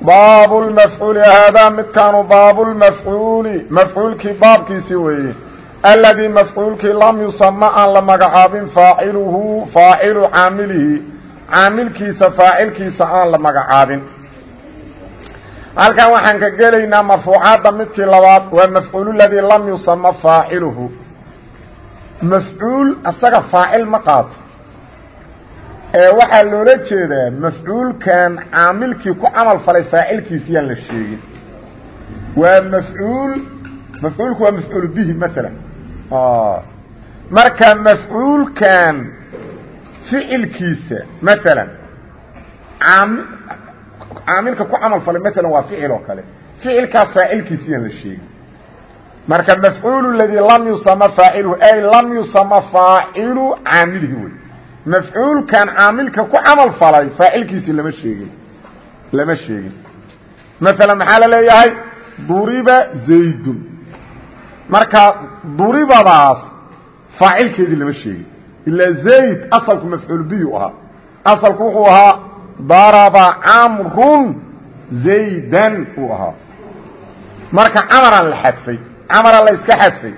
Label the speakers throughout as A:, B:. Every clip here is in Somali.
A: baab lmafcuuli haadaa midkaanu baabulmafcuuli mafcuulkii baabkiisi weeye. Aladii mafcuulkii lam yusama aan la magacaabin faaciluhu faacilu caamilihi caamilkiisa faacilkiisa aan la magacaabin. Halkan waxaan ka gelaynaa marfuucaadda midkii labaad waa mafcuulu ladii lam yusama faaciluhu. Mafcuul asaga faacil ma qaato waxaa loola jeedaa mafcuulkan caamilkii ku camal falay faacilkiisi yaan la sheegin. Waa mafcuul mafcuulku waa mafcuul bihi maalan marka mafcuulkan ficilkiisa maalan aami caamilka ku camal falay maalan waa ficil oo kale. Ficilkaas faacilkiisi yaan la sheegin. Marka mafcuul ladii lam yusama faacilhu ay lam yusama faacilu caamilihi wey mafcuulkan caamilka ku camal falay faacilkiisi lama sheegin. Lama sheegin. Maala maxaa la leeyahay? Duriba zaydun. Marka duribadaas faacilkeedii lama sheegin. Ilaa zayd asalku mafcuul biyu ahaa. Asalku wuxuu ahaa daraba camrun zaydan uu ahaa. Marka camaran la xadfay camara la iska xadfay.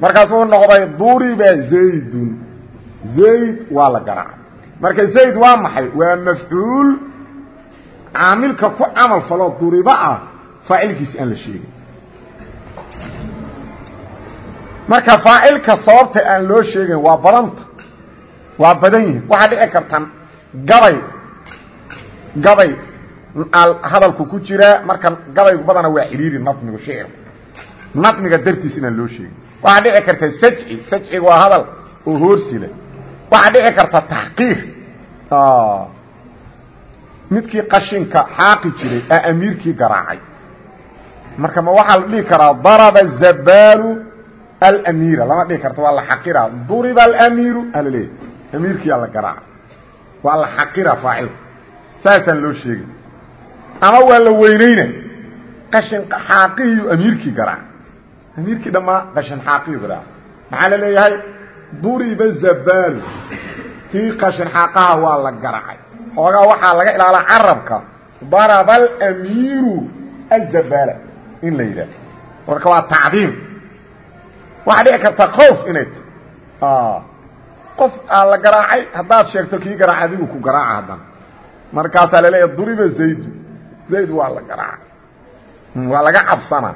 A: Markaas wuxuu noqday duriba zaydun zayd waa la garaacay marka zayd waa maxay? Waa mafcuul caamilka ku camal faloo duriba ah faacilkiisi aan la sheegin. Marka faacilka sababta aan loo sheegayn waa badanta. Waa badan yihiin waxaa dhici karta gabay gabay hadalku ku jiraa marka gabaygu badana waa xiriiri nadmigu shicir nadmiga dartiis inaan loo sheegin. Waxaa dhici karta sajci. Sajciga waa hadal oo hoorsile waxaa dhici karta taxqiir midkii qashinka xaaqi jiray aa amiirkii garaacay. Marka ma waxaa la dhihi karaa daraba zabaalu alamiira. Lama dhihi karto waa la xaqira. Duriba alamiiru alaleeya amiirkiyaa la garaacay. Waa la xaqira faacilka saasaan loo sheegay ama waa la weyneyna qashin xaaqihiiyu amiirkii garaacay. Amiirkii dhammaa qashin xaaqiyu garaacay. Maxaa la leeyahay duriba zabaalu kii qashin xaaqaha waa la garacay. Xoogaa waxaa laga ilaalaa carabka. Daraba alamiiru azabaala in la yidhaah marka waa tacdiim. Waxaa dhici karta khoof inay ta qof aa la garaacay haddaad sheegto kii garaaca adigu ku garaaca haddana markaasaa la leeyahay duriba zaydu zayd. Waa la garaacay. Waa laga cabsanaa.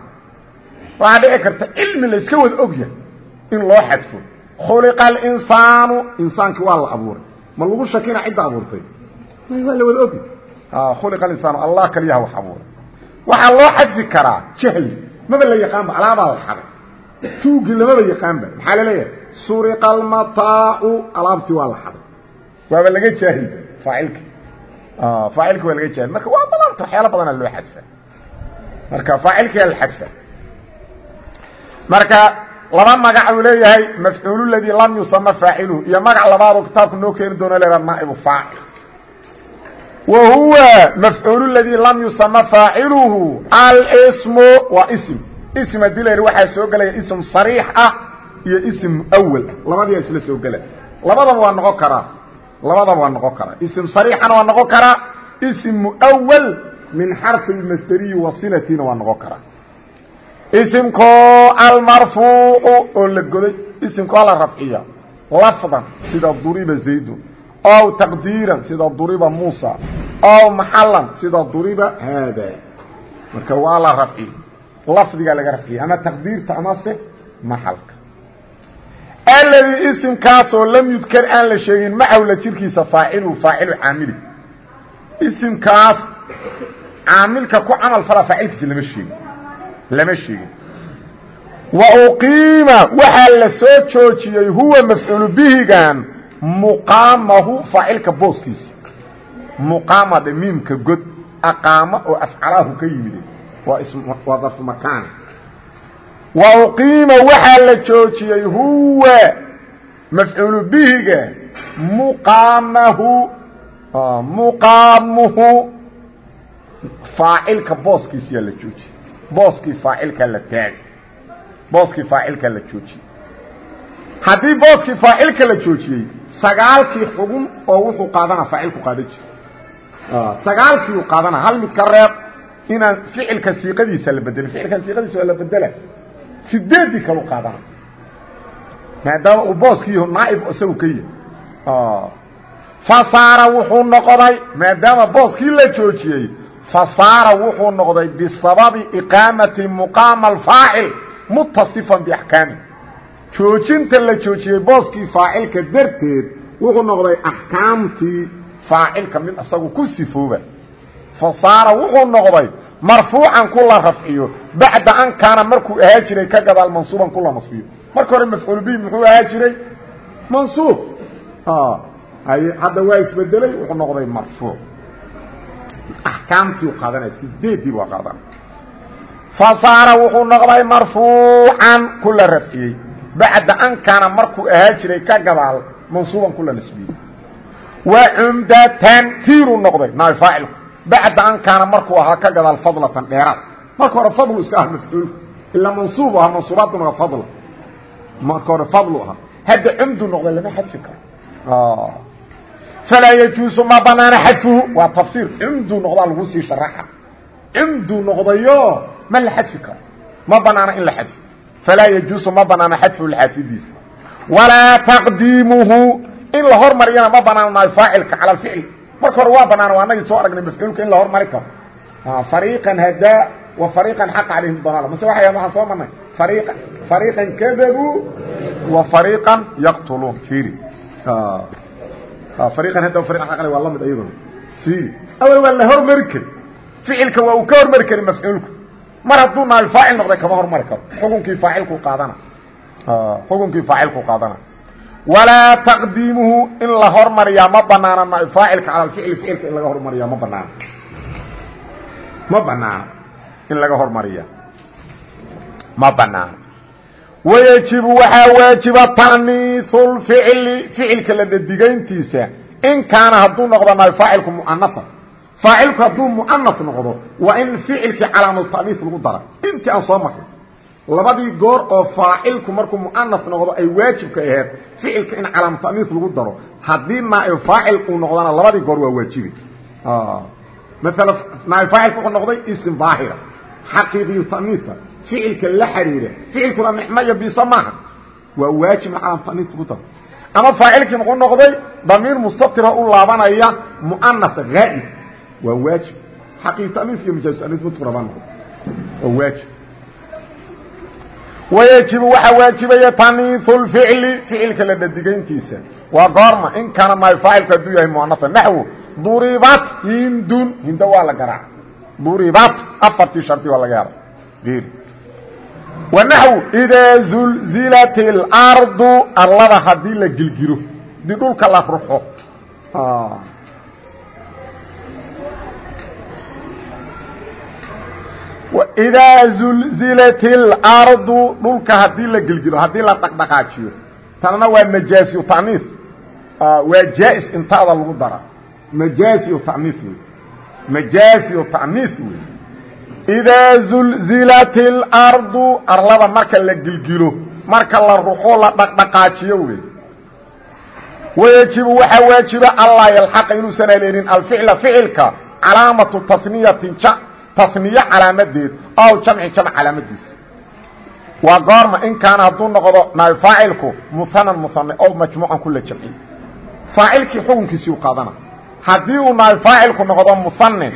A: Waxaa dhici karta cilmi la iska wada ogyahay in loo xadfo khuliqa alinsaanu insaankii waa la abuuray ma lagu shakina cidda abuurtay waa la wada ogi khuliqa alinsaanu allah kaliyaha wax abuuray waxaa loo xadfi karaa jahli maba la yaqaanba alaabaa la xaday tuugi lamaba yaqaanba maxaa la leeyahay suriqa almataacu alaabtii waa la xaday waaba laga jaahil faacilki faacilki waa laga jaahil marka waa badanta waxyaala badanaa loo xadfa marka faacilkiyaa la xadfa marka laba magac uu leeyahay mafcuul ladii lam yusama faaciluhu iyo magac labaadoo kitaabku noo keeni doono leeha naaibu faacil. Wa huwa mafcuul ladii lam yusama faaciluhu alsmu waa ism. Ism haddii la yidhi waxaa soo gelaya ism sariix ah iyo ism muawal labadiia isla soo gela labadaba waa noqon karaa. Labadaba waa noqon karaa. Ism sariixana waa noqon karaa. Ism muawal min xarfi lmasderiyi wasilatina waa noqon karaa isimkoo almarfuucu oo la goday isimkoo la rafciya lafdan sida duriba zaydun ow taqdiiran sida duriba muusa ow maxalan sida duriba haada. Marka waa la rafciy lafdigaa laga rafciya ama taqdiirta amase maxalka. Aladii isimkaasoo lam yudkar aan la sheegin macawla jirkiisa faacilu faacilu caamili. Isimkaas caamilka ku camal falaa faacilkiisa lama sheegin lama sheegin. Wa uqiima waxaa la soo joojiyey huwa mafcuulu bihigan muqaamahu faacilka booskiisa muqaama dhe miimka god aqaamo oo afcalaahu ka yimide waa darfu makaani wa uqiima waxaa la joojiyey huwa mafcuulu bihiga muqaamahu muqaamuhu faacilka booskiisiyaa la joojiyey booskii faacilkaa la taagay booskii faacilkaa la joojiyey. Haddii booskii faacilka la joojiyey sagaalkii xugun oo wuxuu qaadana faacilku qaadan jiro sagaalkii uu qaadana hal mid ka reeb inaan ficilka siiqadiisa la bedelin ficilkan siiqadiisa waa la bedela sideedii kalu qaadana maadaama uu booskii naaib isagu ka yahay fasaara wuxuu noqday maadaama booskii la joojiyey fasaara wuxuu noqday bisababi iqaamati muqaama alfaacil mutasifan biaxkaami joojinta la joojiyey booskii faacilka darteed wuxuu noqday axkaamtii faacilka mid isagu ku sifooba. Fasaara wuxuu noqday marfuucan kula rafciyo bacda an kaana markuu ahaa jiray ka gadaal mansuuban kula nasbiyo. Marka hore mafcuul bihi muxuu ahaa jiray? Mansuub. Hadda waa isbedelay wuxuu noqday marfuuc axkaamtii u qaadanaya sideedii waa qaadan. Fasaara wuxuu noqday marfuucan kula rafciyey. Bacda an kaana markuu ahaa jiray ka gadaal mansuuban kula nasbiyey wa cumdatan tiiruu noqday naay faacilku bacda an kaana markuu ahaa ka gadaal fadlatan dheeraad. Marka hore fadlu iska ah mafcuulku ilaa mansuubu ahaa mansuubaaduna waa fadla marka hore fadlu ahaa. Hadda cumdu noqday lama xadfi karo falaa yajuusu ma banaana xadfuhu waa tafsiir. Cumdu noqdaa lagu sii sharaxa. Cumdu noqdayo ma la xadfi karo. Ma banaana in la xadfo falaa yajuusu ma banaana xadfuhu xaafidiisa walaa taqdiimuhu. In la hormariyana ma banaano naay faacilka cala alficl marka hore waa banaan waa anagii soo aragnay mafcuulka in la hormari karo. Fariiqan hadaa wa fariiqan xaqa calayhim dalaala. Mase waxay waxaan soo marnay. Fariiqan fariiqan kadabuu wa fariiqan yaqtuluun. Fiiri fariiqan hadda fariiqan xaqa waa la mid ayaduna. Fiiri awal waa la hormari kari ficilka waa uu ka hormari kari mafcuulku. Mar hadduu naal faacil noqday kama hormari karo. Xukunkii faacilku qaadana. Xukunkii faacilku qaadana. Walaa taqdiimuhu in la hormariyaa ma banaana faacilka cala alficli ficilka in laga hormariyaa ma banaana ma banaana in laga hormariya ma banaana wayajibu waxaa waajiba ta'niisu lficli ficilka la dhadigayntiisa in kaana hadduu noqdo faacilku mu'anasa faacilku hadduu mu'anas noqdo waa in ficilkii calaamadu ta'niis lagu dara intii labadii goor oo faacilku markuu mu'anas noqdo ay waajibka aheyd ficilka in calaam ta'niis lagu daro. Haddii naaib faacil uu noqdana labadii goor waa waajibi. Maala naaib faacilku wuxuu noqday ism daahira xaqiiqiyu ta'niisa ficilka la xiriira. Ficilkuna nicmo iyo biso maaha waa waajib calaam ta'niis lagu daro ama faacilkii muxuu noqday damiir mustatira u laabanaya mu'anas haa'ib waa waajib. Xaqiiqi ta'niis iyo majaaz ta'niis mudkura baa noqday waa waajib. Wayajibu waxaa waajibaya taniiu lficli ficilka la dhadigayntiisa waa goorma in kaana naay faacilku hadduu yahay muanasa naxwo duribat hindun hindo waa la garaaca duribat afartii shardi waa laga hara ir wa naxwu idaa zulzilat اlardu arlada haddii la gilgiro haddii dhulka la ruxo. Idaa zulzilat اlardu dhulka haddii la gelgilo haddii la dhaqdhaqaajiyo. Tanna waa majaasiyu taniis waa jaa-is intaada lagu dara. Majaasiyu taniis wey majaasiyu ta'niis wey idaa zulzilat اlardu arlada marka la gelgilo marka la ruxo la dhaqdhaqaajiyo wey wayajibu waxaa waajiba allaa yalxaqa inuusan haleelin alficla ficilka calaamatu tasniyatin tasniye calaamadeed ow jamci jamc calaamadiisa waa goorma in kaana hadduu noqdo faacilku muhanan muhane ow majmuucan kula jamciy faacilkii xukunkiisii u qaadana haddii uu naay faacilku noqdo muhane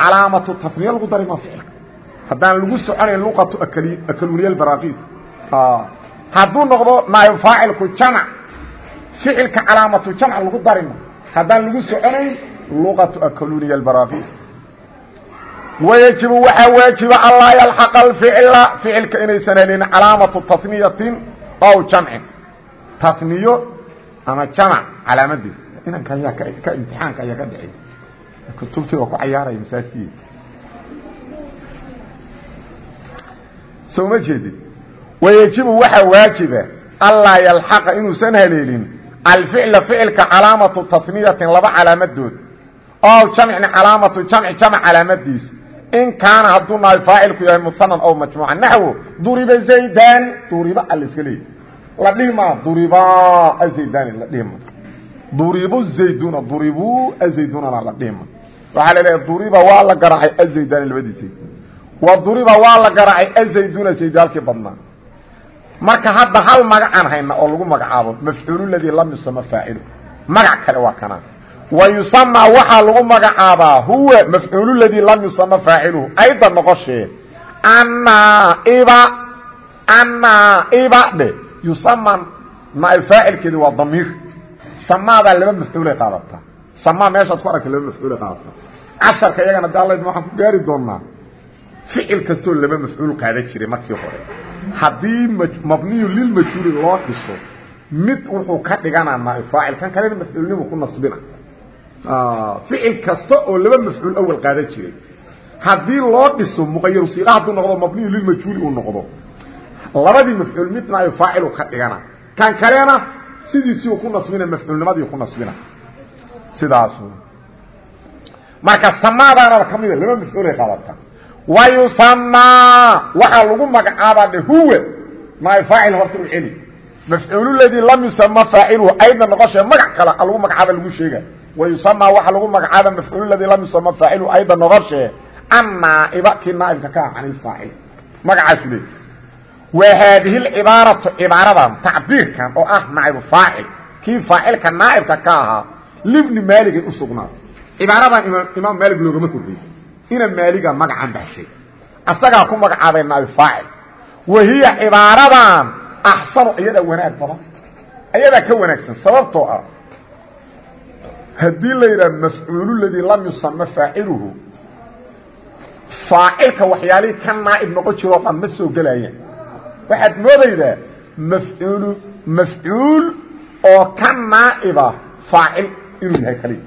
A: calaamatu tasniye lagu dari maa ficilka. Haddaan lagu soconayn luqatu akaluniya baraaqiis hadduu noqdo naay faacilku jamc ficilka calaamatu jamc lagu darima haddaan lagu soconayn luqatu akaluniya baraaqiis wayajibu waxaa waajiba anlaa yalxaqa alficla ficilka inaysan helin calaamatu tasniyatin ow jamcin. Tasniyo ama jamac calaamadiisa inanka ayaa ka imtixaanka ayaa ka dhexeey kutubtii waa ku cayaaraya masaajidkii soo ma jeedin. Wayajibu waxaa waajiba allaa yalxaqa inuusan haleelin alficla ficilka calaamatu tasniyatin laba calaamadood oo jamcin calaamatu jamci jamc calaamadiisa in kaana hadduu nahay faacilku yahay musanan ow majmuuca naxwo duriba zaydan duriba a laska leeyay la dhihi maa duriba azaydani la dhihi ma duribu zayduna duribu azaydunana la dhihi ma waxaa la leeyahay duriba waa la garaacay azaydani labadiisa. Wa duriba waa la garaacay azayduna zaydaalkii badnaa. Marka hadda hal magacaan hayna oo lagu magacaabo mafcuul ladii lam yusama faacilu. Magac kale waa kana wa yusamaa waxaa lagu magacaabaa huwa mafcuul ladii lam yusama faaciluhu. Ayda noqoshee anaiba anaiba dhe yusama naib faacilkeedi waa damiir. Samaadaa laba mafcuulay qaadataa samaa meeshaad ku aragta laba mafcuulay qaadataa casharka iyagana de alla waxaan ku gaari doonaa ficil kastoo laba mafcuul qaada jiray markii hore. Haddii mabniyu lilmajhuuli loo dhiso mid wuxuu ka dhiganaa naaib faacil kan kalena mafcuulnimu ku nasbina. Ficil kasta oo laba mafcuul awal qaadan jiray. Haddii loo dhiso muqayaru siila hadduu noqdo mabniyu lilmajhuuli uu noqdo. Labadii mafcuul mid naaib faacilu ka dhigana kan kalena sidiisii ku nasbina mafcuulnimadii ku nasbina sidaas marka samaadaanaba ka mida laba mafcuulay qaadata wayusamaa waxaa lagu magacaabaa dhe huwa naab faacil horta u celi. Mafcuul ladii lam yusama faaciluhu ayda noqoshee magac kale lagu magacaaba lagu sheega wayusamaa waxaa lagu magacaaba mafcuul ladii lam yusama faaciluhu ayda noqoshee annaa'iba kii naaibka ka ah can ilfaacil magacaasu leey wa haadihi lcibaaratu cibaaradan tacbiirkan oo ah naa'ibu faacil. Kii faacilka naa'ibka ka ahaa libni maaligay u sugnaatay cibaaradan imaam maalig loogama horreeyey ina maaliga magacan baxshay asagaa ku magacaabay naaib faacil cibaaradan axsanu iyadaa wanaag badan. Ayadaa ka wanaagsan sababtoo ah haddii la yidhaha mafcuulu ladii lam yusama faaciluhu faacilka waxyaalihii ka naaib noqon jiroo ma soo gelayaan waxaad moodaydaa mafcuulu mafcuul oo ka naa'iba faacil inuu yahay kaliya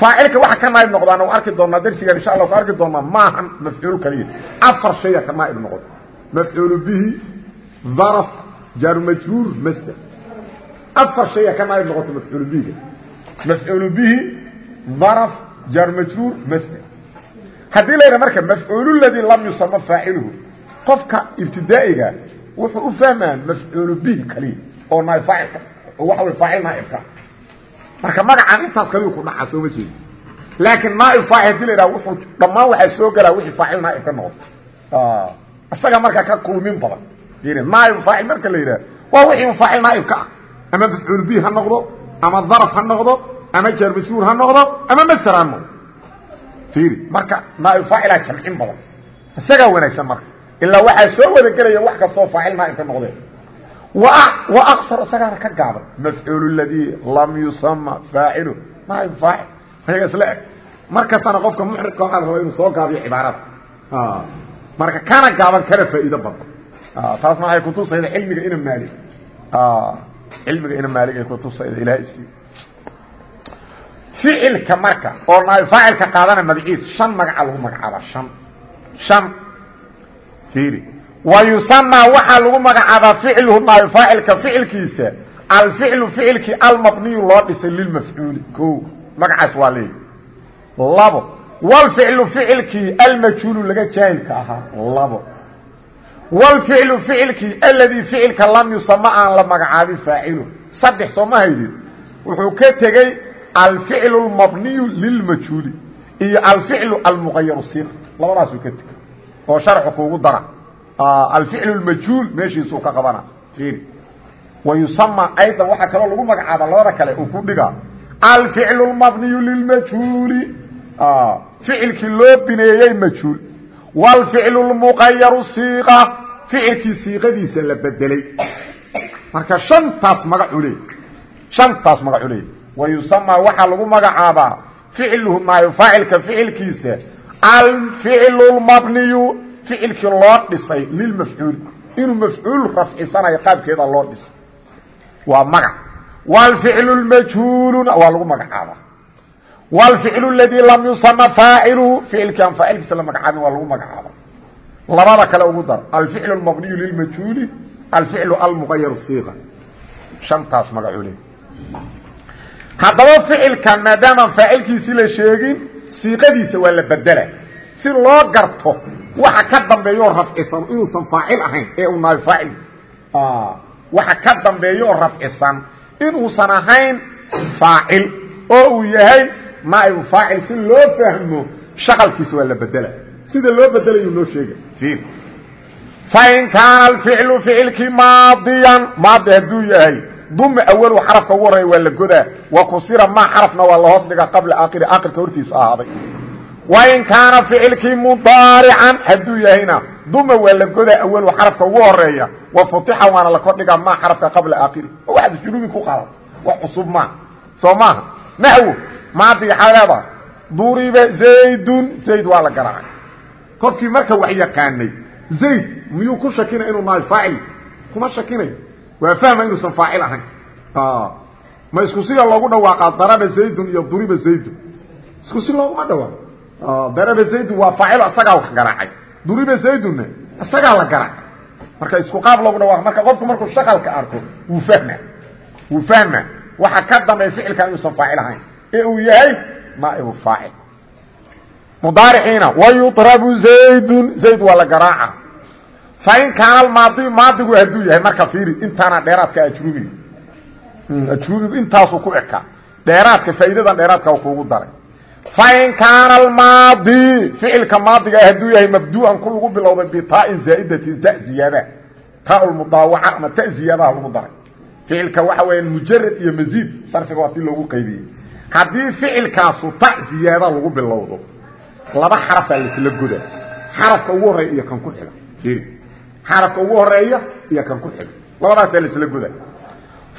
A: faacilka waxa ka naaib noqdaan u arki doonaa darsigaan insha allah ku arki doonaa maahan mafcuul kaliya afar shaya ka naaib noqon. Mafcuulu bihi daraf jaaru majruur masder afar shaya ka naaib noqoto mafcuulu bihiga mafcuulu bihi daraf jaaru majruur masder haddii la yidhaha marka mafcuulu ladii lam yusama faaciluhu qofka ibtidaa'iga wuxuu u fahmaa mafcuulu bihi kaliya oo naaib faacilka oo waxa way faacil naaibka marka magacaan intaas kaliyu ku dhaca sooma jeedi. Laakiin naaib faacil haddii la yidhaha wuxuu dhammaan waxaa soo gelaa wixii faacil naaib ka noqdo isaga marka ka kulmin badan. Naaib faacil marka la yidhaha waa wixii faacil naaib ka ah. Ama mafcuul bihi ha noqdo ama daraf ha noqdo ama jaar majhuur ha noqdo ama masder ha noqdo. Fiiri marka naaib faacilaa jamcin badan. Isagaa wanaagsan marka. Ilaa waxaa soo wada gelaya wax kastoo faacil naaib ka noqdee aqsar isagaana ka gaaban. Ladii lam yusama faacilu naaib faacil ayaga isla eg. Markastana qofka muxriqka waxaa la rabaa inuu soo gaabiyo cibaarada marka kana gaaban kana faa'iido badan. Taasna waxay kutusayda cilmiga ina maali. Cilmiga ina maalig ay kutusayda ilaha isi ficilka marka oo naaib faacilka qaadana magaciis shan magaca lagu magacaaba shan. Shan. Fiiri wayusamaa waxaa lagu magacaabaa ficluhu naaib faacilka ficilkiisa alficlu ficilkii almabniyu loo dhisay lilmafcuuli o magacaas waa leey labo wlficlu ficilkii almajhuulu laga jaahilka ahaa labo wlficlu ficilkii aladii ficilka lam yusama aan la magacaabin faacilu saddex sooma haydin wuxuu ka tegey alficlu lmabniyu lilmajhuuli iyo alficlu almuqayaru sina labadaasuu ka tegey oo sharxu kuugu dara alficlu lmajhuul meeshiisuu ka qabana wayusama aydan waxaa kaloo lagu magacaaba labada kale uu ku dhigaa alficlu lmabniyu lilmajhuuli ficilkii loo bineeyey majhuul wlficlu lmuqayaru siiqa ficilkii siiqadiisa la bedelay marka shantaas magacu leey shantaas magacu leey wayusamaa waxaa lagu magacaabaa ficluhu naayo faacilka ficilkiisa alficlu lmabniyu ficilkii loo dhisay lilmafcuuli inuu mafcuul rafcisanayo qaabkeeda loo dhisay. Waa magac. Wlficlu lmajhuuluna waa lagu magacaabaa wlficlu ladii lam yusama faaciluhu ficilkii aan faacilkiisa la magacaabin waa lagu magacaaba labada kale ugu dar alficl mabniyu lilmajhuuli alficlu almuqayaru siiqa shantaas magacu le haddaba ficilkan maadaamaan faacilkiisii la sheegin siiqadiisa waa la bedela si loo garto waxa ka dambeeyo rafcisan inuusan faacil ahayn ee uu nahay faacil. Waxa ka dambeeyo rafcisan inuusan ahayn faacil. Oo uu yahay naaibu faacil si loo fahmo shaqalkiisa waa la bedela. Sida loo bedelayu noo sheega fain kaana alficlu ficilkii maadiyan maadi hadduu yahay duma awalu xarafka ugu horreeya waa la godaa. Wa kusira ma xarafna waa la hoos dhiga qabla aakiri aakirka hortiisa ahaaday wain kaana ficilkii mudaarican hadduu yahayna duma waa la godaa awalu xarafka ugu horreeya wa futixa waana la kordhigaa ma xarafka qabla aakiri waxaad junubi ku qadan wax cusub maaha soo maaha naxwo maadiga xaa leedaha duriba zaydun zayd waa la garaacay korkii marka wax yaqaanay zayd miyuu ku shakinaya inuu nahay faacil kuma shakinayo waa fahma inuusan faacil ahayn ma isku sida loogu dhawaaqaa daraba zaydun iyo duriba zaydun isku si looguma dhawaaqo daraba zaydun waa faacilo isagaa wax garaacay. Duriba zaydunna isagaa la garaacay. Marka isku qaab loogu dhawaaqo marka qofku markuu shaqalka arko wuu fahma. Wuu fahma. Waxa ka dambeeya ficilkan inuusan faacil ahayn. Ee uu yahay naaibu faacil. Mudaariciina wayuطrabu zaydun. Zayd waa la garaaca. Fain kaana maadi maadigu hadduu yahay marka fiiri intaana dheeraadka ajrubiga ajrubigu intaasuu ku eka. Dheeraadka faa'iidadan dheeraadka kuugu daray fain kaana almaadi ficilka maadiga hadduu yahay mabduu'an ku lagu bilowday bitaain zaa'idatin ta ziyaada taa mudaawaca ama ta ziyaadaha lagu daray ficilka waxa weya mujarad iyo maziid sarfiga waa si loogu qaybiyey haddii ficilkaasu ta ziyaada lagu bilowdo laba xarafaa laisla goda xarafka ugu horreeya iyo kan ku xiga xarafka ugu horreeya iyo kan ku xiga labadaasaa laisla goda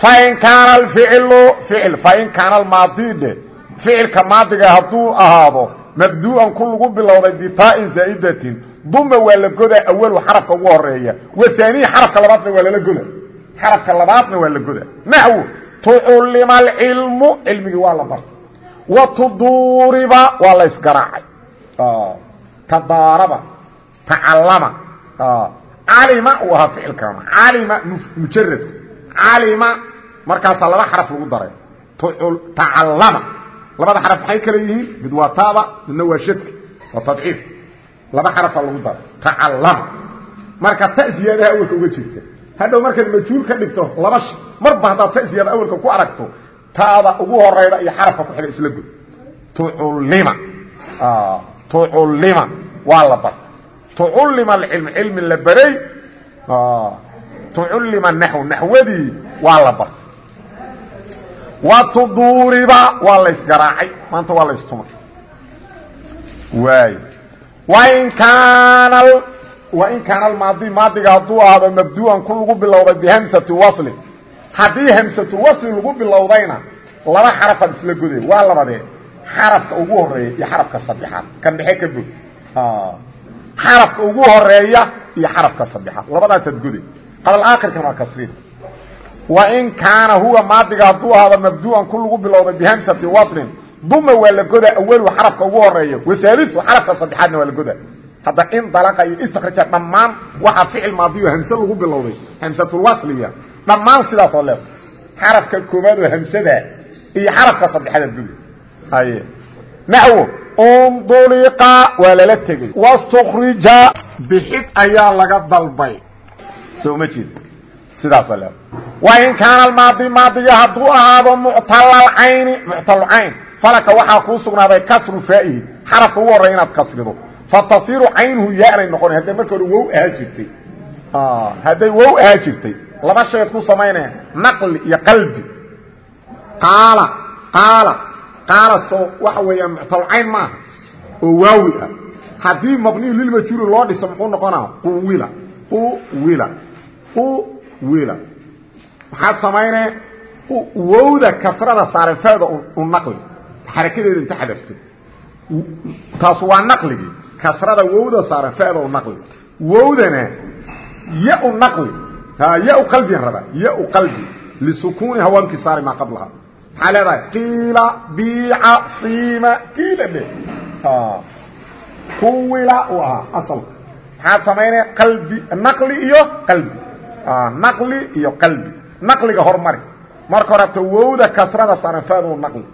A: fain kaana alficilu ficil fain kaana almaadide ficilka maadiga hadduu ahaado mabduu'an ku lagu bilowday bitaain zaa'idatin duma waa la godaa awalu xarafka ugu horreeya wasaanihi xarafka labaadna waa lala goda xarafka labaadna waa la goda naxwo tucullima alcilmu cilmigii waa la bartay. Wa tuduriba waa la ysgaraacay tadaaraba tacallama calima uu ahaa ficilkana calima mujaradku calima markaasaa laba xaraf lagu daray. Tacallama labada xaraf maxay kale yihiin? Mid waa taaba midna waa shadka waa tadciif. Laba xarafaa lagu daray tacallama. Marka ta ziyaadaha awelka uga jirta. Hadhow markaad majhuul ka dhigto laba marba haddaad ta ziyaada awelka ku aragto taada ugu horeyda iyo xarafka ku xiga isla god tucullima. Tucullima. Waa la bartay. Tucullima alcilm cilmi la baray. Tucullima naxw naxwadii waa la bartay wa tuduuriba waa la ysgaraacay maanta waa la ystumay waay. Wain kaana wain kaana almaadi maadiga hadduu ahaado mabduu'an ku lagu bilowday bihamsati wasli. Haddii hamsatulwasli lagu bilowdayna laba xarafaad isla goday. Waa labadee xarafka ugu horreeya iyo xarafka saddexaad. Kan dhexe ka god xarafka ugu horreeya iyo xarafka saddexaad. Labadaasaad goday. Qabal aakhirkan waa kasrin wain kaana huwa maadiga hadduu ahaado mabduu'an ku lagu bilowday bihamsati waslin duma waa la godaa awalu xarafka ugu horreeya wahaalisu xarafka saddexaadna waa la godaa. Hadda in dalaqa iyo istikraaja dhammaan waxaa ficil maadiyo hamse lagu bilowday hamsatulwasliya dhammaan sidaas oo leeda xarafka koobaad oo hamsada iyo xarafka saddexaadaad goday haye. Naxwo unduliqa waa lala tegey. Wastukrija bixid ayaa laga dalbay. Soo ma jeeda sidaasa leeda wain kaana almaadi maadiga hadduu ahaado muctalalcayni muctalcayn falaka waxaa kuu sugnaaday kasru faa'ihi xarafka ugu horreya inaad kasrido. Fatasiru caynuhu yaanay noqona hadday marka hore wow ahaa jirtay. Hadday wow ahaa jirtay. Laba shayd ku samaynaya naqli iyo qalbi. Qaala qaala qaala soo waxa weeyaan muctalcayn maaha oo waawi ah. Haddii mabniyu lilmajhuuli loo dhiso muxuu noqonaa quwila quwila quwila maxaad samaynee wowda kasrada saaran faada u naqli. Xarakadeeda inta xadafto. Taas waa naqligii kasrada wowda saaran faada u naqli. Wowdana ya u naqli. Ya qalbiyan rabaa ya qalbi. Lisukuni hawaankii saari maa qablaha. Maxaa leedahay? Qiila biica siima. Kiila dhe quwila u ahaa asalka maxaad samaynaya qalbi naqli iyo qalbi naqli iyo qalbi. Naqliga hormari. Marka horeto wowda kasrada sanafaado naqli.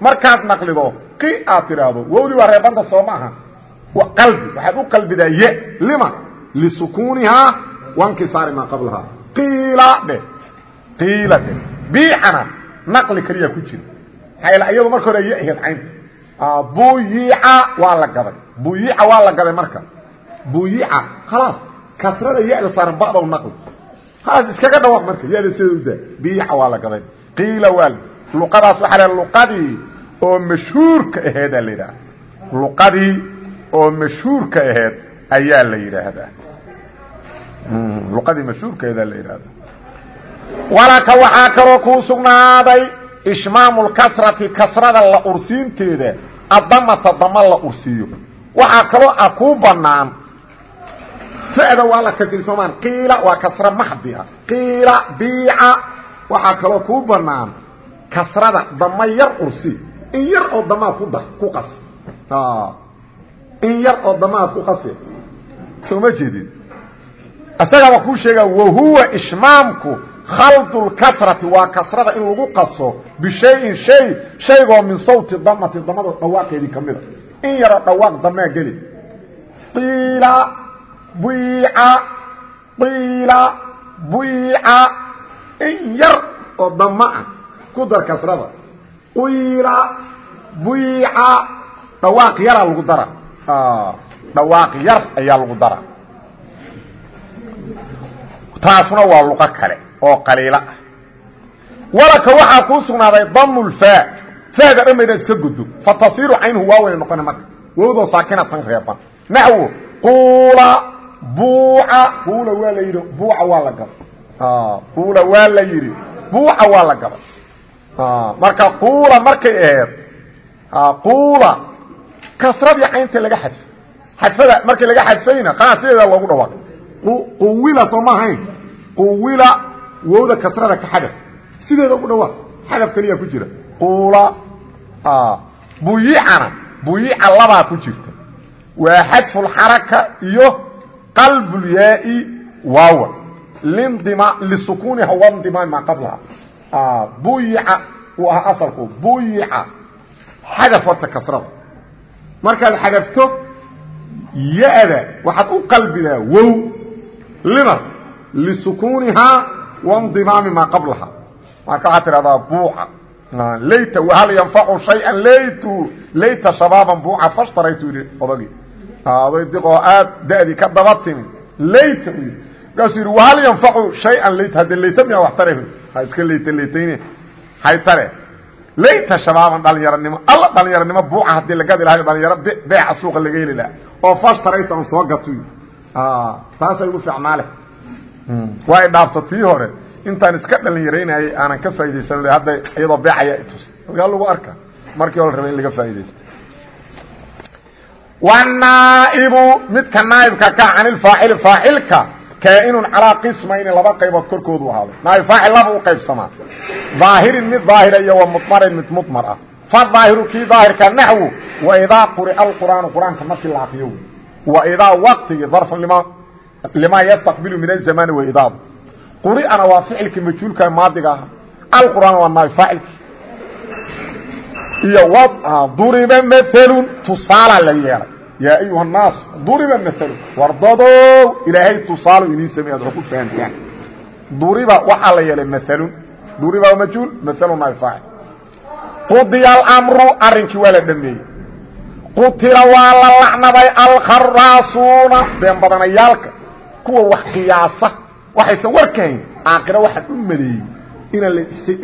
A: Markaad naqlido qi aad tidhaahdo wowdii waa reebanta soo ma aha qalbi. Waxaad u qalbidaa ye lima? Lisukunihaa wankisaari maa qablahaa. Qiila dhe. Qiila dhe. Biicana naqli keliya ku jira maxaa iyadu marka hore ye ahayd caynta. Buyica waa la gaday buyica waa la gaday marka. Buyica khalaas. Kasrada ya-da saaran ba'dow naqli khalaas iskaga dhawaaq marka ya-da sida u daa biyica waa la gaday qiila waa luqadaas waxaa la luqadii oo mashhuurka aheedaa la yidhaha luqadii oo mashhuurka aheed ayaa la yidhaahdaa. Luqadii mashhuurka aheedaa la yidhahdaa walaka waxaa kaloo kuu sugnaaday ishmaamu lkasrati kasrada la ursiinteeda adamata dama la ursiiyo. Waxaa kaloo ah kuu banaan fada waa la kasri soomaan qiila waa kasra maxdi ah qiila biica. Waxaa kaloo kuu banaan kasrada dama yar ursi in yar oo damaad ku da ku qas. In yar oo damaad ku qasi. Soo ma jeedid isagaaba kuu sheegaa wahuwa ishmaamku khaldu lkasrati waa kasrada in lagu qaso bishayin shay shaygoo min sawti damati damada dhawaaqeedii ka mida in yaroo dhawaaq damaa geli iila biica iila biica in yar oo dama ah ku dar kasrada. Iila biica dhawaaq yaraa lagu dara. Dhawaaq yar ayaa lagu dara. Taasna waa luqo kale oo qaliilo ah. Walaka waxaa kuu sugnaaday damulfaa faaga dhammaydaad iska guddo. Fatasiiru caynuhu waaweyna noqona marka. Wowdoo saakinatan reeban. Naxwo quula buuca. Quula waa la yidhi buuca waa la gaba quula waa la yidhi buuca waa la gaba marka quula markay aheed quula kasradii caynta laga xadfo xadfada markii laga xadfayna qaa sideeda loogu dhawaaq quwila soo ma ahayn. Quwila wowda kasrada ka xadaf. Sideeda ugu dhawaaq xadaf keliya ku jira. Quula buyicana buyica labaa ku jirta. Waa xadfu lxaraka iyo qalbulyaai waawa lindima lisukuniha wandimaami maa qablaha buyica uu ahaa asalku buyica xadaf horta kasrada markaad xadafto ya-da waxaad u qalbidaa wow lima lisukunihaa wandimaami maa qablaha marka waxaad tidhahdaa buuca layta wahal yanfacu shaya laytu layta shabaaban buuca fashtaraytu yidhi odagii oday diqoo aad da'dii ka daba timi. U yidhi markaasuu yidhi wahal yanfacu shayan layta? Hadde layta miyaa wax tare. Iska layta laytayne hay tare. Layta shabaaban dhalinyaranimo alla dhalinyaranimo buuca haddii la gadi lahay dhalinyaro beeca suuqa laga heli laha oo fashtarayta on soo gato taasay ugu fiicnaale waa y dhaafto tii hore. Intaan iska dhalinyaraynayay aanan ka faa'idaysan hadda iyadoo beecaya itus halkaa lagu arka. Markii hore raba in laga faa'idaysto wanaa'ibu midka naaibka ka can ilfaacili faacilka kaainun calaa qismayni laba qaybood korkoodu ahaaday. naaib faacil laba u qaybsamaa ظaahirin mid daahira iyo wa mudmarin mid mudmar ah. fadaahiru kii daahirka naxwu waidaa quri'a alqur'aanu qur'aanka markii la akriyo wey. waidaa waqtigii darfun lima limaa yastaqbilu min azamaani waidaadu quri'ana waa ficilkii majhuulka maadiga aha alqur'aan waa naaib faacilkii iyo duriba maalun tusaalaa la yeelay yaa ayuha الnaas duriba maalun wardadow ilaahay tusaalo inii samey ad ku fahamtaan duriba waxaa la yeelay maalun duriba majhuul maalun naaib faacil qudiya alamru arrinkii waa la dhameeyey qutila waa la lacnaday alkharaasuuna been badanayaalka kuwa wax qiyaasa waxaysan warkahayn aakiro waxaan u maleeyey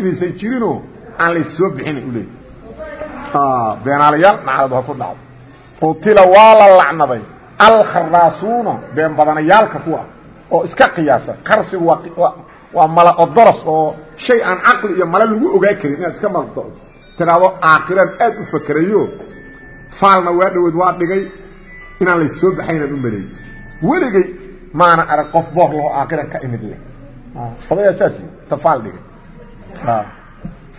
A: inaysan jirinoo aan lassoo bixina u leey beenaalayaal nacladu ha ku dhacdo qutila waa la lacnaday. Alkharaasuuna been badanayaalka kuwa oo iska qiyaasa. Qarsigu waa waa mala odoros oo shay aan caqli iyo male lagu ogaa karin inaad iska maldo tidhaahdo aakiraan aad u fakerayo faalna waa dhawood waa dhigay. Inaan lassoo baxaynaan u maleeyey weligay maana arag qof boor laho aakiran ka imid leh. Odayaa saas ta faal dhigay.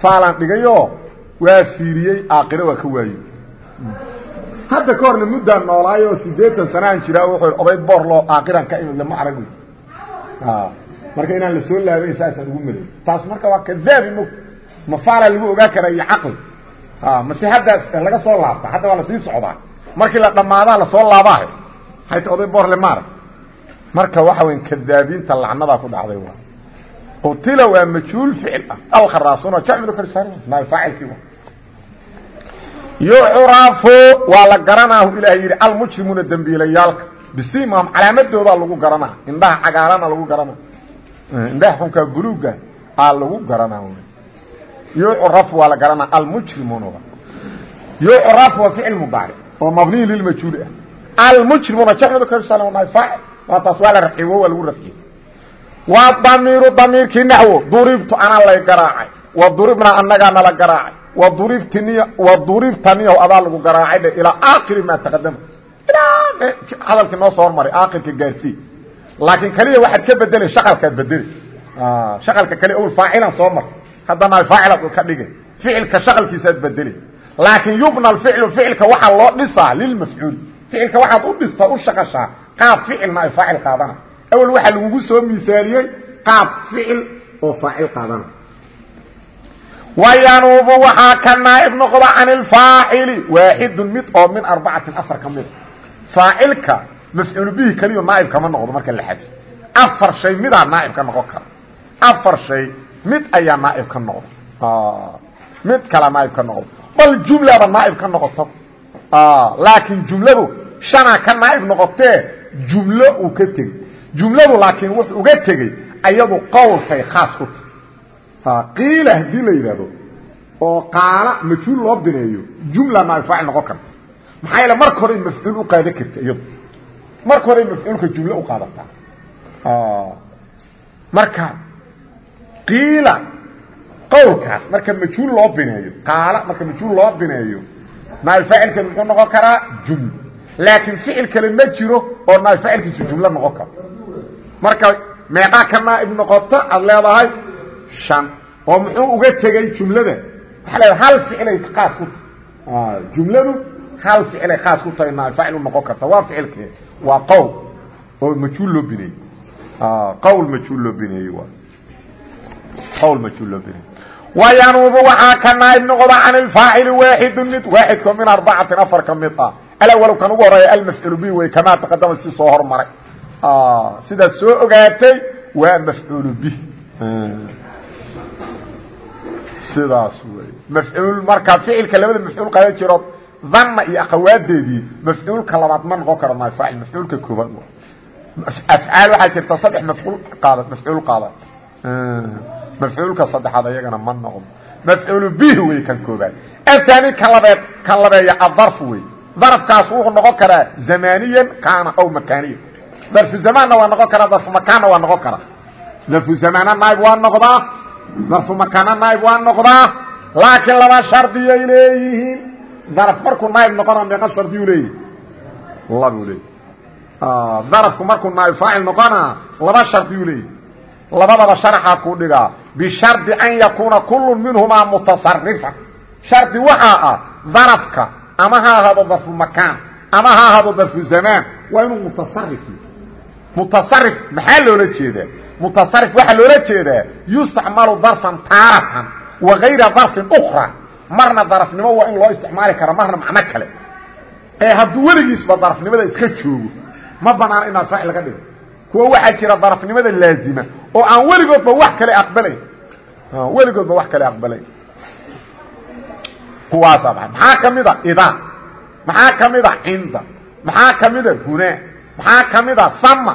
A: Faalan dhigayo waa fiiriyey aakiro waa ka waaye hadda ka horna muddaan noolaayo siddeetan sanaan jiraa wuxuu oday boor loo aakiran ka imid lama arag marka inaan la soo laabayn saasaan ugu melay taas marka waa kadaabi mog ma faala lagu ogaa kara iyo caqli. Mase haddaas laga soo laabta hadda waa la sii socdaa. Markii la dhammaadaa la soo laabaahe hayta oday boorle maarag. Marka waxa weya kadaabiinta lacnadaa ku dhacday waa. Qutila waa majhuul ficil ah. Alkharaasuna jamidu karsaan naay faacilkii yucrafu waa la garanaahu ilahay yidhi almujrimuuna dembiilayaalka bisimam calaamadoodaa lagu garanaa. Indhaha cagaarana lagu garana indhaha xunkaa buluuga aa lagu garanaa. Yucraf waa la garanaa almujrimuuna yucraf waa ficil mudaaric oo mabniy lilmajhuuli ah. Almujrimuuna jamidu karsaan naay faacil waa taas waa la rafciy waa lagu rafciyey waa damiiru damiirkii naxwo duribtu anaa lay garaacay. Wa duribna annagaa nala garaacay waduribtaniyahu adaa lagu garaacay dhe ilaa aakhiri maa taqadama ilaa hadalkii noo soo hormaray aakhirka gaarsii laakiin kaliya waxaad ka bedelay shaqalkaad bedeli. Shaqalka kaliya ol faacilan soo mar. Haddana faacilaad ka dhigay. Ficilka shaqalkiisaad bedeli. Laakiin yubna alficlu ficilka waxaa loo dhisaa lilmafcuuli ficilka waxaad u dhistaa u shaqashaa qaab ficilna ay faacil qaadana. Awel waxaa lagugu soo misaaliyey qaab ficil oo faacil qaadana wayanuubu waxaa ka naaib noqda can ilfaacili waaxidun mid oo min arbacatin afar ka mida faacilka mafcuul bihi keliyo naaib kama noqdo marka la xadfo afar shay midaa naaib ka noqon kara afar shay mid ayaa naaib ka noqda mid kala naaib ka noqdo bal jumlaba naaib ka noqoto laakiin jumladu shanaa ka naaib noqotee jumlo uu ka tegey jumladu laakiin wuxuu uga tegey ayadu qowlkay khaas ku tahay qiila haddii la yidhaahdo oo qaala majhuul loo bineeyo jumla naaifaacil noqon karta maxaa yaele marka hore mafcuul u qaadan karta iyadu. Marka hore mafcuulka jumlo u qaadataa marka qiila qowlkaas marka majhuul loo bineeyo qaala marka majhuul loo bineeyo naaifaacilkeed muxuu noqon karaa? Jumlo laakiin ficil kale ma jiro oo naaifaacilkiisu jumlo noqon karo. Marka meeqaa ka naaib noqota aada leedahay shan. oo muxuu uga tegey jumlada? Waxaa leedahay hal ficilay khaas ku tahay. Jumladu hal ficilay khaas ku tahay naaifaacil u noqon karta. Waa ficilkeed waa qowl. Oo majhuul loo bineeyey qowl majhuul loo bineeyey waa. Qowl majhuul loo bineeyey wayanuubu waxaa ka naaib noqda can ilfaacili waaxidu mid waaxidko min arbacatin afar ka mid ah. Alawal kan ugu horreeya almafcuul bi wey kamaa taqadama si soo hormaray. Sidaad soo ogaatay waa mafcuul bih sidaas wey mafcuul markaa ficilka labada mafcuul qaada jiro dhanna iyo akhawaadeedii mafcuulka labaad ma noqon karo nafaacil mafcuulka koobaad afcaal waxaa jirta saddex mafcuul qaada mafcuul qaada mafcuulka saddexaad ayagana ma noqdo mafcuul bih wey kan koobaad athani kan labeed kan labeeya adarf wey darafkaas wuxuu noqon karaa zamaniyan kaana aw makaniyan darfu zamaanna waa noqon karaa darfu makaanna waa noqon karaa. Darfu zamaana naaib waa noqdaa darfu makaana naaib waa noqdaa laakiin laba shardiyay leeyihiin. Daraf markuu naaib noqona meeqa shardiyu leeyihi labuu leeyahy darafku markuu naaib faacil noqona laba shardiyuu leeyihi labadaba sharaxaa kuu dhigaa bishardi an yakuuna kullu minhumaa mutasarifan shardi waxaa ah darafka ama ha ahaado darfu makaan ama ha ahaado darfu zamaan waa inuu mutasarif mutasarif maxaa loola jeedaa mutasarif waxaa loola jeedaa yustacmalu darfan taaratan wa gayra darfin ukra marna darafnimo waa in loo isticmaali kara marna macno kale. Ee hadduu weligiisba darafnimada iska joogo ma banaana inaad faacil laga dhigo. Kuwa waxaa jira darafnimada laazima oo aan weligoodba wax kale aqbalayn weligoodba wax kale aqbalayn kuwaasaa maa maxaa ka mida idaa maxaa ka mida cinda? Maxaa ka mida hunaa maxaa ka mida sama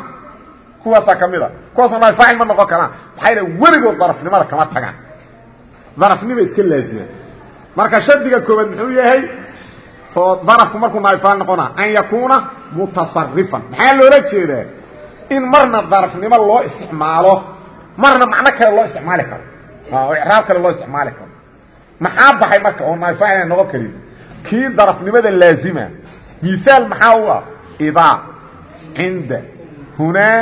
A: kuwaasaa ka mida kuwaasna maa faacil ma noqon karaan. Maxaa weligood darafnimada kama tagaan. Darafnima iska laazima. Marka shardiga koobaad muxuu yahay? Oo darafku markuu naaifaal noqona an yakuuna mutasarifan maxaa loola jeedaa? In marna darafnimo loo isticmaalo. Marna macno kale loo isticmaali karo. Oo icraab kale loo isticmaali karo. Maxaa baxay marka oo naaifaal inay noqon karin? Kii darafnimada laazima. Miaal maxaa u ah? Idaa. Cinda. Hunaa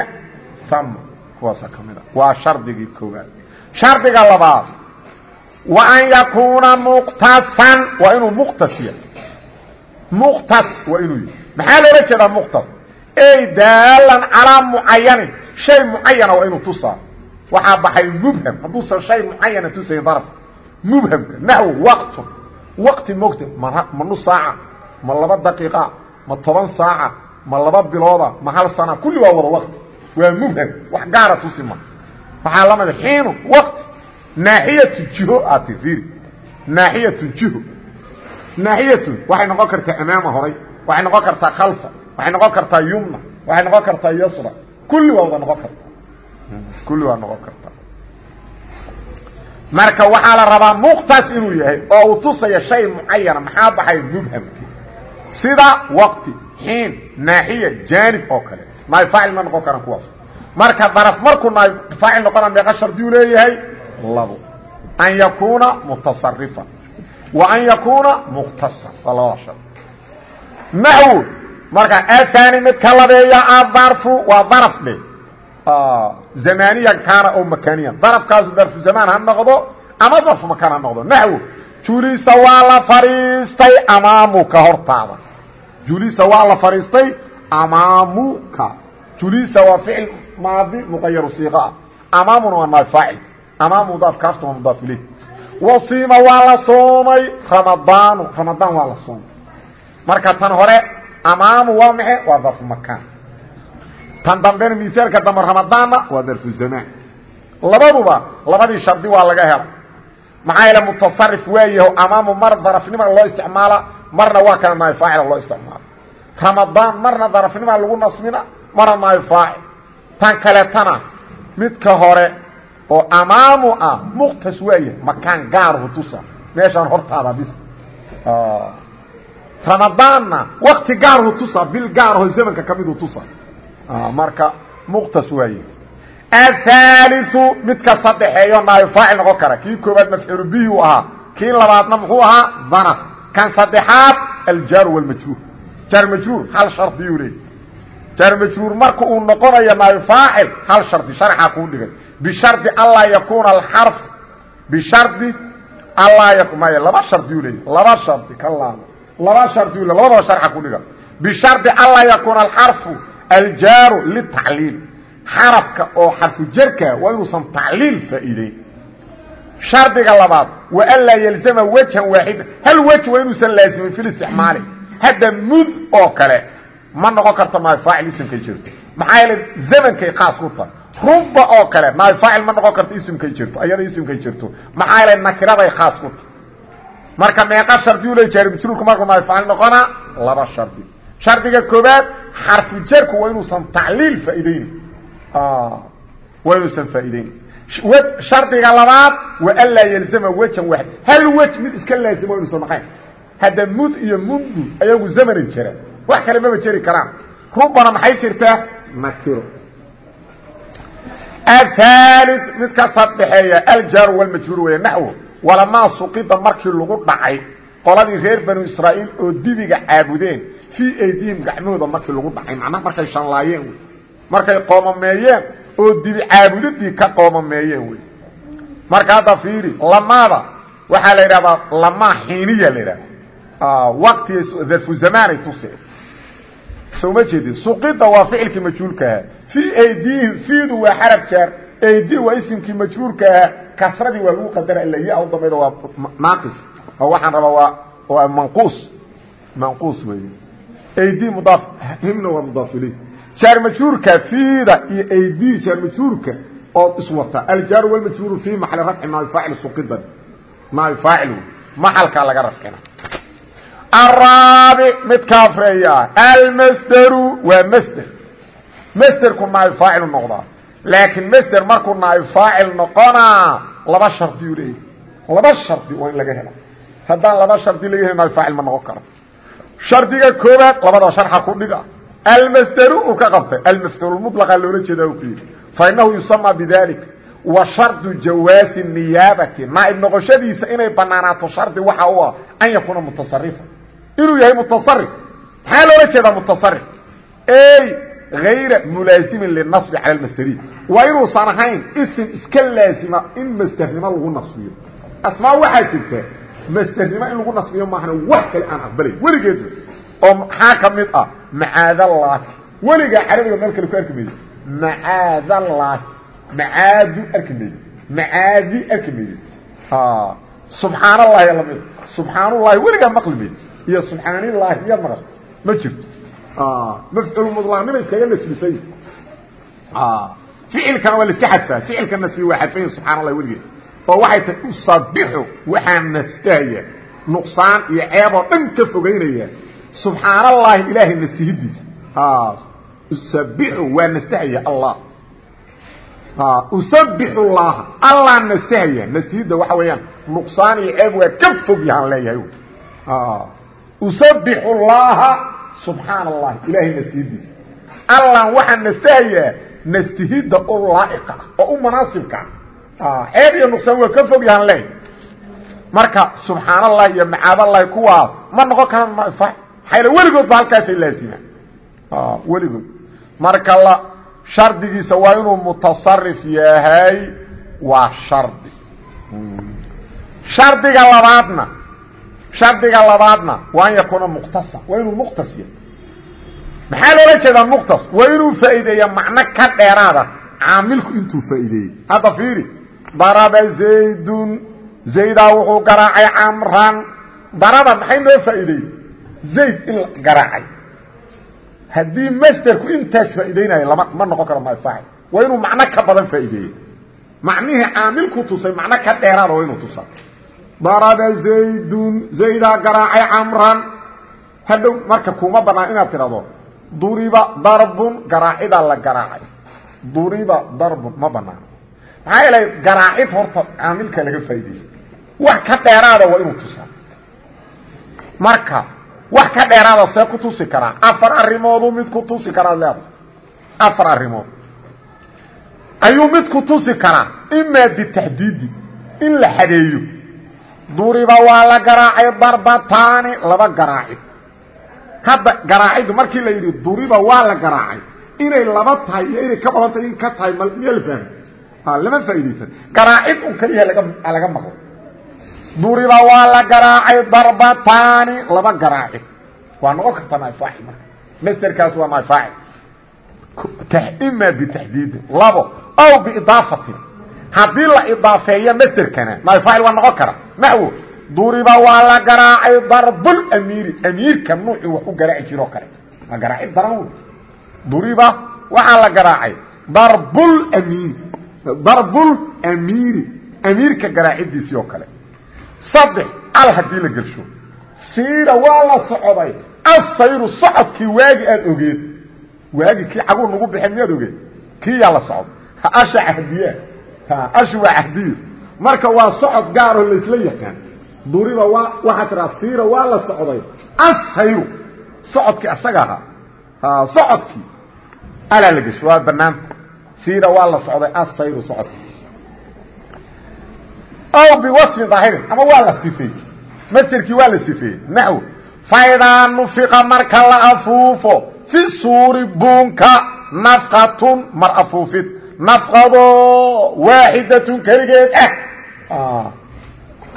A: sama kuwaasa ka mid a waa shardigii koowaad. Shardiga labaad wa an yakuuna muqtasan waa inuu muqtas yahay. Muqtas waa inuu yahay. Maxaa loola jeedaa muqtas? Ey daalan calaa mucayanin. Shay mucayana waa inuu tusaa. Waxaa baxay mubham. Hadduusan shay mucayana tusay darf mubhamka naxw waqtu. Waqti mogta ma ma nus saaca ma laba daqiiqa ma toban saaca ma laba bilooda ma hal sana. Kulli waa wada waqti waa mubham wax gaara tusi ma waxaa la mida xiinu waqti. Naaxiyatu jiho aad tifiri naaxiyatu jiho naaxiyatun waxay noqon kartaa amaama horay. Waxay noqon kartaa khalfa. Waxay noqon kartaa yumna. Waxay noqon kartaa yasra kulli waa wada noqon kartaa. Kulli waa noqon kartaa. Marka waxaa la rabaa muqtas inuu yahay oo uu tusaya shay mucayana maxaa baxay mubhamki sida waqti xiin naaxiya jaanib oo kale naay faacil ma noqon karaan kuwaas. Marka daraf markuu naay faacil noqona meeqa shardiyu leeyahay labo an yakuuna mutasarifan wa an yakuuna muqtasan waa labada shar naxw marka athani mid ka labeeya adarfu waa daraf dhe zamaniyan kaana o makaniyan darafkaasu darfu zamaan ha noqdo ama darfu makaan ha noqdo. Naxwo julisa waa la fadhiistay amaamuka hortaada. Julisa waa la fadhiistay amaamuka julisa waa ficil maadi muqayaru siiqa ah amaamuna waa naay faacil amaam mudaaf kaafta waa mudaaf ileyh wasiima waa la soomay ramadaanu ramadaan waa la soomay marka tan hore amaamu waa maxe waa darfu makaan tan dambena miaalka dambe ramadaanna waa darfu zamaan labaduba labadii shardi waa laga hela maxaa yeele mutasarif waayaho amaamu mar darafnima loo isticmaala marna waa kana naay faacila loo isticmaala ramadaan marna darafnima lagu nasbina marna naay faacil. Tan kaletana midka hore oo amaamu ah muqtas waaya makaan gaarhu tusa. Meeshaan hortaada bis. Ramadaanna wakti gaarhu tusa bil gaarho zamanka kamidu tusa. Marka muqtas waaye ahaaliu midka sadexeeyo naayo faacil noqon kara. Kii koobaad mafcuulu bihi u ahaa kii labaadna muxuu ahaa danaf kan saddexaad aljaar wاlmajruur jaar majruur hal shardiyuu leey jaar majruur marka uu noqonayo naayo faacil hal shardi sharxaa kuu dhigay bishardi anlaa yakuuna alxarf bishardi anlaa y maya laba shardiyuu leey laba shardi ka laabo laba shardiyu le labadaba sharxa ku dhiga bishardi anlaa yakuuna alxarfu aljaaru litacliil xarafka oo xarfu jarka waa inuusan tacliil faa'iideyn shardiga labaad wa an laa yalzama wejhan waaxida. Hal wej waa inuusan laazimin fi listicmaali hadda mud oo kale ma noqon karto naay faacil isimkay jirto. Maxaa yeele zamankay qaas ku tahay. Ruba oo kale naay faacil ma noqon karto isimkay jirto ayada isimkay jirto. Maxaa yeele nakiraday khaas ku tahay. Marka meeqa shardiyu le jaaribjruurku markuu naay faacil noqonaa laba shardi. Shardiga koobaad xarfu jarku waa inuusan tacliil faa'iideyni waa inuusan faa'iideyni shardiga labaad wa an laa yalzama wejan waaxid hal wej mid iska laazimo inuusan naqayn hadda mud iyo mundu ayagu zamanan jiraan wax kale maba jeri karaan. Rubana maxay jirtaa nakiro ahaali mid ka sadexeeya aljaaru walmajhuur weeye naxwo. Walamaa suqida markii lagu dhacay qoladii reer banu israa'iil oo dibiga caabudeen fii aydihim gacmahooda markii lagu dhacay. Macnaha markay shanlaayeen wey. Markay qoomameeyeen oo dibi caabudadii ka qoomameeyeen wey. Marka hadda fiiri lamaada waxaa la yidhahdaa lamaa xiiniya la yidhahda waqtiga darfu zamaanay tuseen soo ma jeedin suqida waa ficilkii majhuulka ahaa fii aydihim fiidu waa xarab jaar aydi waa isimkii majhuulka ahaa kasradii waa lagu qadara ila ya dambayda waa naaqis oo waxaan rabaa waa waa manquus manquus weeye ayd mudaaf himna waa mudaaf ilay jaar majhuurka fiida iyo ayd jaar majhuurka ood iswata aljaar walmajhuuru fii maxali rafci naai faacil suqidan naai faacil maxalkaa laga rafcina araabic midka afreeya almasderu waa masder masderku naai faacilu noqdaa laakiin masder markuu naai faacil noqonaa laba shardiyuu leeyahy laba shardi waa in laga hela haddaan laba shardi laga heli naai faacil ma noqon karo shardiga koobaad labada sharxa ku dhiga almasderu uu ka qabtay almafcuul mطlaqa loola jeeda u ku yidhi fainahu yusama bidalika wa shardu jawaasi niyaabati naaib noqoshadiisa inay banaanaato shardi waxa u ah an yakuuna mutasarifa inuu yahay mutasarif maxaa loola jeedaa mutasarif ey hayra mulaazimin linasbi cala lmasderi waa inuusan ahayn isim iska laazima in masdernimo lagu nasbiyo. Asmaa waxaa jirta masdernimo in lagu nasbiyo maahana wax kale aan aqbalay. Weligeedba oo maxaa ka mid ah? Macaadallaahi weligaa carabiga meel kale ku arki maydo macaadallaahi macaadu arki maydo macaadi arki maydo subxaan allahi la mid subxaanullahi weligaa maqli maydo iyo subxaanillahi iyo maqal ma jirto. Mafcuul mudlaaqnima iskaga nasbisay. Ficilkana waa la iska xadfaa. Ficilka nasbi waa xadfayin subxaan allahi weligeed oo waxay tahay usabixu waxaan nastahaya nuqsaan iyo ceeb oo dhan ka fogaynaya. Subxaan allahi ilaahay nastihidiisa usabixu waa nastahaya allah. Usabixu llaha allah nastahaya nastihidda waxa weeyaan nuqsaan iyo ceeb waa ka fog yahaan leeyahay usabixu llaha subxaan allahi ilaahay nastihidiisa allah waxaan nastahayaa nastihidda u laa'iqa oo u munaasibka ceeb iyo nuqsaan waa ka fog yahaan leeyahay marka subxaan allahi iyo macaadallahi kuwaas ma noqon karaan maxayl weligood ba halkaasay laasimaan weligood. Marka la shardigiisa waa inuu mutasarif yahay waa shardi. Shardiga labaadna shardiga labaadna waa an yakuuna muqtasa waa inuu muqtas yahay. Maxaa loola jeedaa muqtas? Waa inuu faa'iideeya macno ka dheeraada caamilku intuu faa'iideeyey. Hadda fiiri daraba zaydun zaydaa wuxuu garaacay camran. Daraba maxay noo faa'iideeyey? Zayd in garaacay. Haddii masderku intaas faa'iideynayo lama ma noqon karo mafaacil waa inuu macno ka badan daraba zaydun zaydaa garaacay camran hadhow marka kuma banaan inaad tidhahdo duriba darbun garaacidaa la garaacay. Duriba darbun ma banaano maxaa yeelay garaacid horta caamilka laga faa'ideeyey wax ka dheeraada waa inuu tusaa. Marka wax ka dheeraada see ku tusi karaa afar arrimoodu mid ku tusi karaa leeda afar arrimood. Ayuu mid ku tusi karaa imaa bitaxdiidi in la xadeeyo duriba waa la garaacay darbataani laba garaacid. Hadda garaaciddu markii la yidhi duriba waa la garaacay inay laba tahay iyo inay ka badan tahay in ka tahay m miya la fahmay lama faa'iidaysan. Garaacid un keliya laga laga maqlo. Duriba waa la garaacay darbataani laba garaacid. Waa noqon kartaa nafaacil marka. Masderkaas waa nafaacil ima bitaxdiidin labo aw biidaafatin haddii la idaafeeyo masderkana nafaacil waa noqon kara naxwo duriba waa la garaacay darbulamiiri amiirka nuucii wax u garaaci jiroo kale. Waa garaacid daran duriba waxaa la garaacay darbulamiir darbulamiiri amiirka garaacidiisii oo kale. Saddex al haddii la gelsho. Siira waa la socday. Asayru socodkii waagi aad ogeed. Waagi kii caguu nagu cahdiya ashi waa cahdiyo marka waa socod gaaroo laysla yaqaan. Duriba waa waxaa tiraa siira waa la socday. Ashayru socodkii asaga ahaa socodkii. Alaa la gesho waa banaanta siira waa la socday ashayru socodkii. Aw biwasfin daahirin ama waa la sifeeyey masderkii waa la sifeeyey naxw faidaa nufiqa marka la afuufo fi suuri buunka nafqatun mar afuufid nafqadoo waaxidatun keligeed ah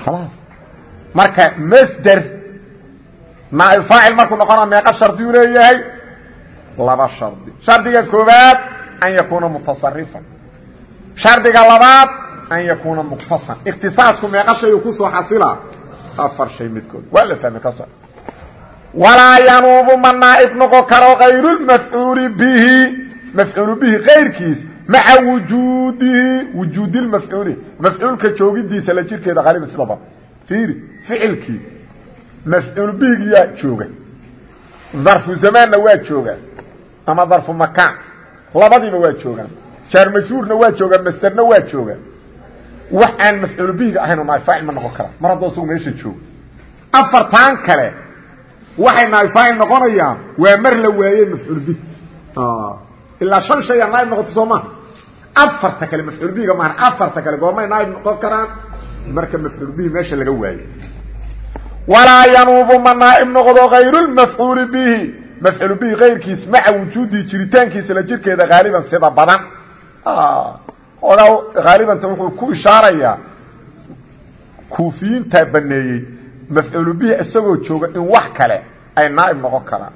A: khalaas marka masder naaib faacil markuu noqona meeqa shardiyuu leeyahay laba shardi shardiga koobaad an yakuuna mutasarifan shardiga labaad an yakuuna muqtasan ikhtisaasku meeqa shayu ku soo xasila afar shay midkood waa la fahmay ka so walaa yanuubu ma naaib noqon karo kayrulmafcuuli bihi mafcuulu bihi kayrkiis maca wujuudihi wujuudi lmafcuuli mafcuulka joogidiisa la jirkeeda haliban sida ba fiiri ficilkii mafcuul bihigiyaa jooga darfu zamaanna waa joogaa ama darfu makaan labadiiba waa joogaan jaar majruurna waa joogaa masderna waa joogaa wax aan mafcuul bihiga ahayn oo naaifaacil ma noqon kara mar haddoo isagu meesha joogo afartaan kale waxay naaifaacil noqonayaan waa mar la waayey mafcuul bihi ilaa shan shay aa naaib noqoto soo maha afarta kale mafcuul bihiga maaha afarta kale goormay naaib noqon karaan. Marka mafcuul bihi meesha laga waayo walaa yanuubu ma naaib noqdo kayrulmafcuuli bihi. Mafcuul bihi kayrkiis maca wujuudihi jiritaankiisa la jirkeeda haaliban sida badan. Ogaa haalibanta wuxuu ku ishaarayaa. Kuufiyiintaa baneeyey. Mafcuulu bihi isagoo jooga in wax kale ay naaib noqon karaan.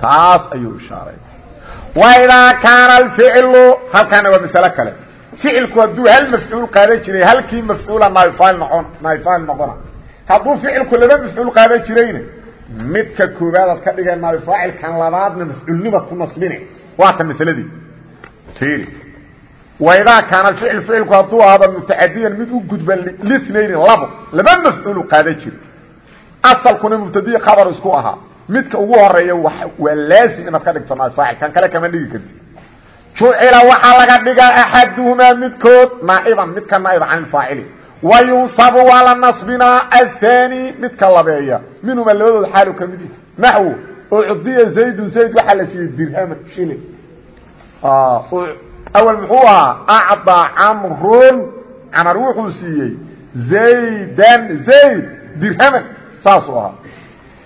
A: Taas ayuu ishaaray waidaa kaana alficlu halkaana waa masalo kale ficilku hadduu hal mafcuul qaadan jiray halkii mafcuula naaibfaal noqon naaibfaal noqona hadduu ficilku laba mafcuul qaadan jirayna midka koobaadaad ka dhigay naabifaacilkan labaadna mafcuulnimaad ku nasbine waata masaladii fiiri waidaa kaana alficl ficilku hadduu ahado mutacadiyan mid u gudba lisnayni labo laba mafcuulu qaadan jira asalkuna mubtadii khabar isku ahaa midka ugu horreeya waa laazim inaad ka dhigto naabifaacil kan kale kama dhigi karti. Jucila waxaa laga dhigaa axaduhumaa midkood naaiban midka naaiba can ilfaacili wa yunsabu waa la nasbinaa athani midka labeeya. Minhuma labadooda xaalu ka mid naxwo ucdiya zaydun zayd waxaa la siiyey dirhaman shilin. Awal muxuu ahaa acdaa camrun. Camar wuxuu siiyey zaydan zayd dirhaman saasuu ahaa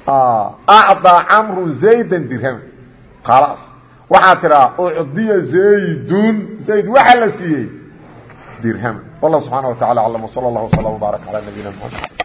A: acdaa camru zaydan dirhaman khalaas waxaa tiraa ucdiya zaydun zayd waxaa la siiyey dirhaman wallah subxaana wa tacala aclam wsala allah wslam wbaarak calaa nabiyina mxamed